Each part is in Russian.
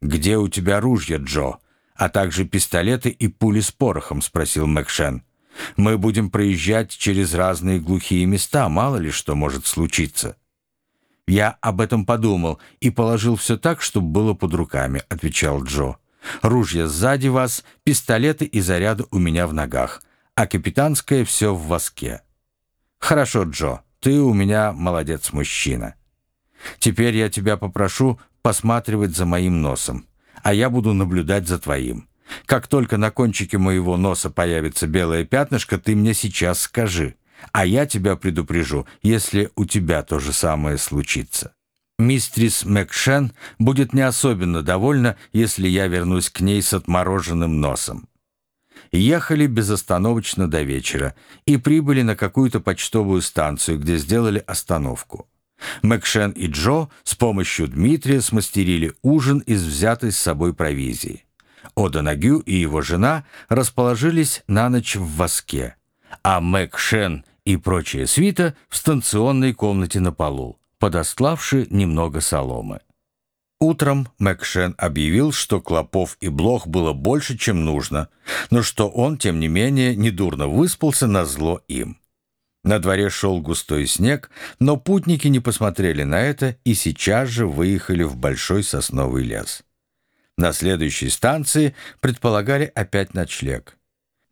«Где у тебя ружья, Джо? А также пистолеты и пули с порохом?» — спросил Мэкшен. «Мы будем проезжать через разные глухие места, мало ли что может случиться». «Я об этом подумал и положил все так, чтобы было под руками», — отвечал Джо. «Ружья сзади вас, пистолеты и заряды у меня в ногах, а капитанское все в воске». «Хорошо, Джо, ты у меня молодец-мужчина. Теперь я тебя попрошу посматривать за моим носом, а я буду наблюдать за твоим. Как только на кончике моего носа появится белое пятнышко, ты мне сейчас скажи, а я тебя предупрежу, если у тебя то же самое случится. Мистрис Мэкшен будет не особенно довольна, если я вернусь к ней с отмороженным носом. Ехали безостановочно до вечера и прибыли на какую-то почтовую станцию, где сделали остановку. Мэкшен и Джо с помощью Дмитрия смастерили ужин из взятой с собой провизии. Одонагю и его жена расположились на ночь в воске, а Мэкшен и прочая свита в станционной комнате на полу, подостлавши немного соломы. Утром Мэкшен объявил, что клопов и блох было больше, чем нужно, но что он, тем не менее, недурно выспался на зло им. На дворе шел густой снег, но путники не посмотрели на это и сейчас же выехали в большой сосновый лес. На следующей станции предполагали опять ночлег.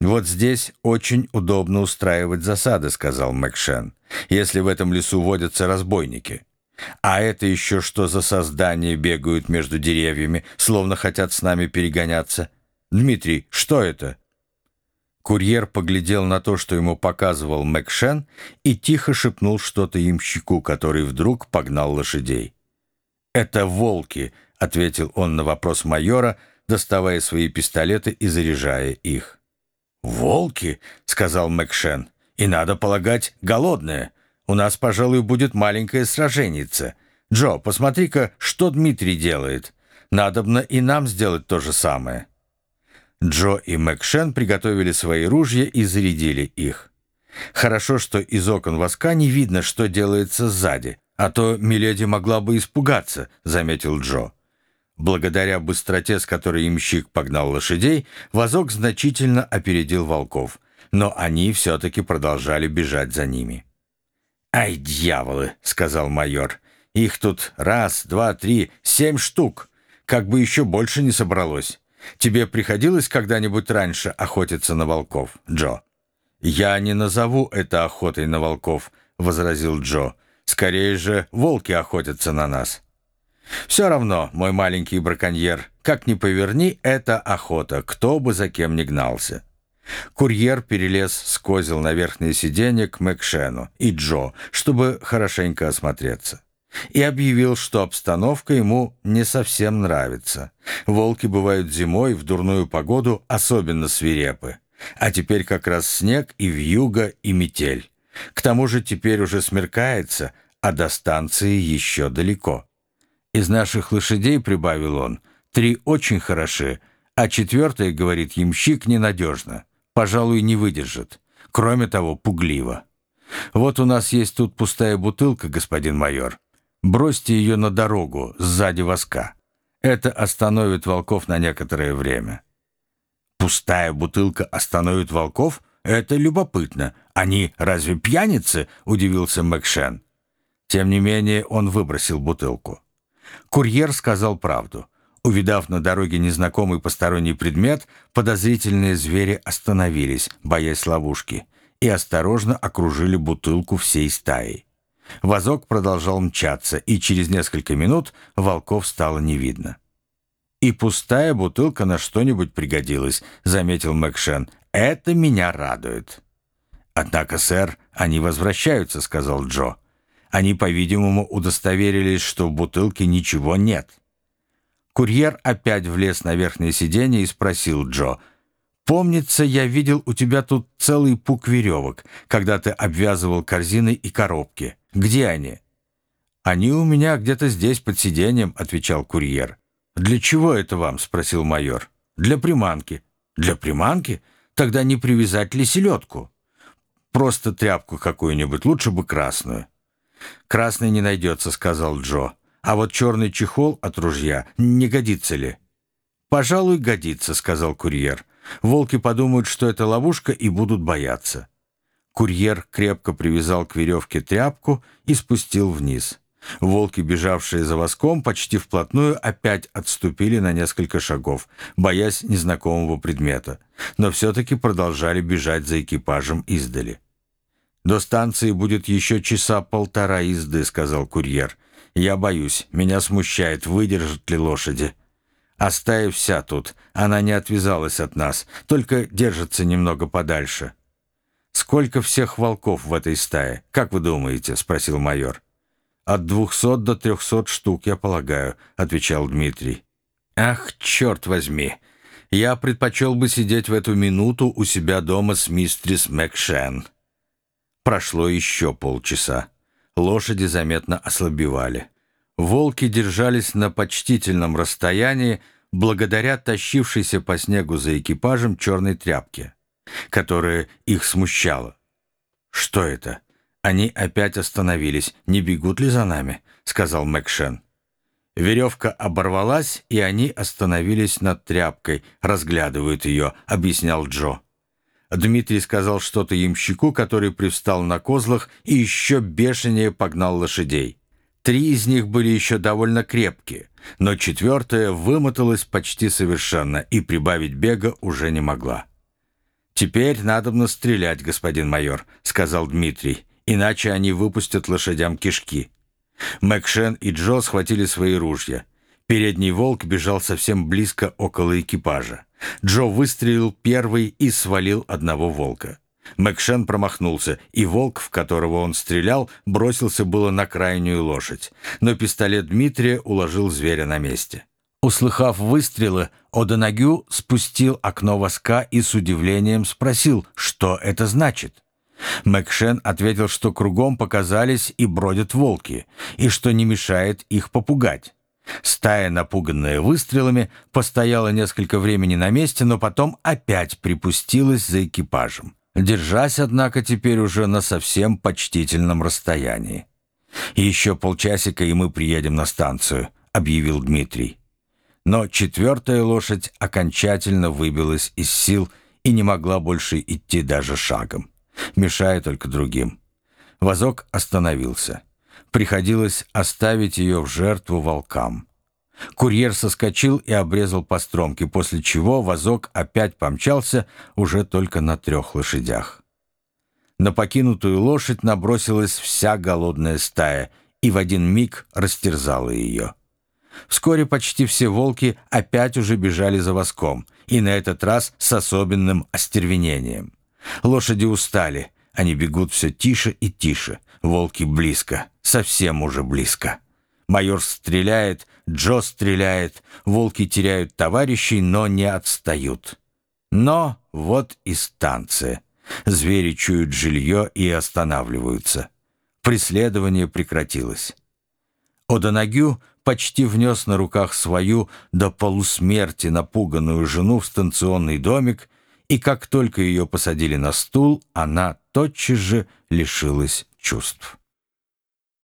«Вот здесь очень удобно устраивать засады», — сказал Мэкшен, «если в этом лесу водятся разбойники». А это еще что за создания бегают между деревьями, словно хотят с нами перегоняться? Дмитрий, что это?» Курьер поглядел на то, что ему показывал Мэкшен, и тихо шепнул что-то имщику, который вдруг погнал лошадей. «Это волки», — ответил он на вопрос майора, доставая свои пистолеты и заряжая их. «Волки», — сказал Мэкшен, — «и, надо полагать, голодные. У нас, пожалуй, будет маленькая сраженница. Джо, посмотри-ка, что Дмитрий делает. Надобно и нам сделать то же самое». Джо и Мэкшен приготовили свои ружья и зарядили их. Хорошо, что из окон воска не видно, что делается сзади, а то Миледи могла бы испугаться, заметил Джо. Благодаря быстроте, с которой имщик погнал лошадей, вазок значительно опередил волков, но они все-таки продолжали бежать за ними. «Ай, дьяволы!» — сказал майор. «Их тут раз, два, три, семь штук. Как бы еще больше не собралось. Тебе приходилось когда-нибудь раньше охотиться на волков, Джо?» «Я не назову это охотой на волков», — возразил Джо. «Скорее же волки охотятся на нас». «Все равно, мой маленький браконьер, как ни поверни, это охота, кто бы за кем ни гнался». Курьер перелез с козел на верхнее сиденье к Мэкшену и Джо, чтобы хорошенько осмотреться. И объявил, что обстановка ему не совсем нравится. Волки бывают зимой в дурную погоду особенно свирепы. А теперь как раз снег и вьюга, и метель. К тому же теперь уже смеркается, а до станции еще далеко. Из наших лошадей, прибавил он, три очень хороши, а четвертая, говорит ямщик, ненадежно пожалуй, не выдержит. Кроме того, пугливо. Вот у нас есть тут пустая бутылка, господин майор. Бросьте ее на дорогу, сзади воска. Это остановит волков на некоторое время. Пустая бутылка остановит волков? Это любопытно. Они разве пьяницы? Удивился Мэкшен. Тем не менее, он выбросил бутылку. Курьер сказал правду. Увидав на дороге незнакомый посторонний предмет, подозрительные звери остановились, боясь ловушки, и осторожно окружили бутылку всей стаей. Вазок продолжал мчаться, и через несколько минут волков стало не видно. «И пустая бутылка на что-нибудь пригодилась», — заметил Мэкшен. «Это меня радует». «Однако, сэр, они возвращаются», — сказал Джо. «Они, по-видимому, удостоверились, что в бутылке ничего нет». Курьер опять влез на верхнее сиденье и спросил Джо. «Помнится, я видел у тебя тут целый пук веревок, когда ты обвязывал корзины и коробки. Где они?» «Они у меня где-то здесь под сиденьем», — отвечал курьер. «Для чего это вам?» — спросил майор. «Для приманки». «Для приманки? Тогда не привязать ли селедку?» «Просто тряпку какую-нибудь, лучше бы красную». «Красной не найдется», — сказал Джо. А вот черный чехол от ружья не годится ли? «Пожалуй, годится», — сказал курьер. «Волки подумают, что это ловушка, и будут бояться». Курьер крепко привязал к веревке тряпку и спустил вниз. Волки, бежавшие за воском, почти вплотную опять отступили на несколько шагов, боясь незнакомого предмета, но все-таки продолжали бежать за экипажем издали. «До станции будет еще часа полтора езды», — сказал курьер. «Я боюсь, меня смущает, выдержат ли лошади». Стая вся тут, она не отвязалась от нас, только держится немного подальше. «Сколько всех волков в этой стае, как вы думаете?» — спросил майор. «От двухсот до трехсот штук, я полагаю», — отвечал Дмитрий. «Ах, черт возьми! Я предпочел бы сидеть в эту минуту у себя дома с мистрис Мэкшен». Прошло еще полчаса. Лошади заметно ослабевали. Волки держались на почтительном расстоянии благодаря тащившейся по снегу за экипажем черной тряпке, которая их смущала. «Что это? Они опять остановились. Не бегут ли за нами?» — сказал Мэкшен. Веревка оборвалась, и они остановились над тряпкой, разглядывают ее, объяснял Джо. Дмитрий сказал что-то ямщику, который привстал на козлах и еще бешенее погнал лошадей. Три из них были еще довольно крепкие, но четвертая вымоталась почти совершенно и прибавить бега уже не могла. «Теперь надо стрелять, господин майор», — сказал Дмитрий, «иначе они выпустят лошадям кишки». Мэкшен и Джо схватили свои ружья. Передний волк бежал совсем близко около экипажа. Джо выстрелил первый и свалил одного волка. Мэкшен промахнулся, и волк, в которого он стрелял, бросился было на крайнюю лошадь, но пистолет Дмитрия уложил зверя на месте. Услыхав выстрелы, Одонагю спустил окно воска и с удивлением спросил, что это значит. Мэкшен ответил, что кругом показались и бродят волки, и что не мешает их попугать. Стая, напуганная выстрелами, постояла несколько времени на месте, но потом опять припустилась за экипажем держась, однако, теперь уже на совсем почтительном расстоянии. «Еще полчасика, и мы приедем на станцию», — объявил Дмитрий. Но четвертая лошадь окончательно выбилась из сил и не могла больше идти даже шагом, мешая только другим. Возок остановился. Приходилось оставить ее в жертву волкам. Курьер соскочил и обрезал по стромке, после чего вазок опять помчался уже только на трех лошадях. На покинутую лошадь набросилась вся голодная стая и в один миг растерзала ее. Вскоре почти все волки опять уже бежали за воском, и на этот раз с особенным остервенением. Лошади устали, они бегут все тише и тише, волки близко, совсем уже близко. Майор стреляет, Джо стреляет, волки теряют товарищей, но не отстают. Но вот и станция. Звери чуют жилье и останавливаются. Преследование прекратилось. Одонагю почти внес на руках свою до полусмерти напуганную жену в станционный домик, и как только ее посадили на стул, она тотчас же лишилась чувств.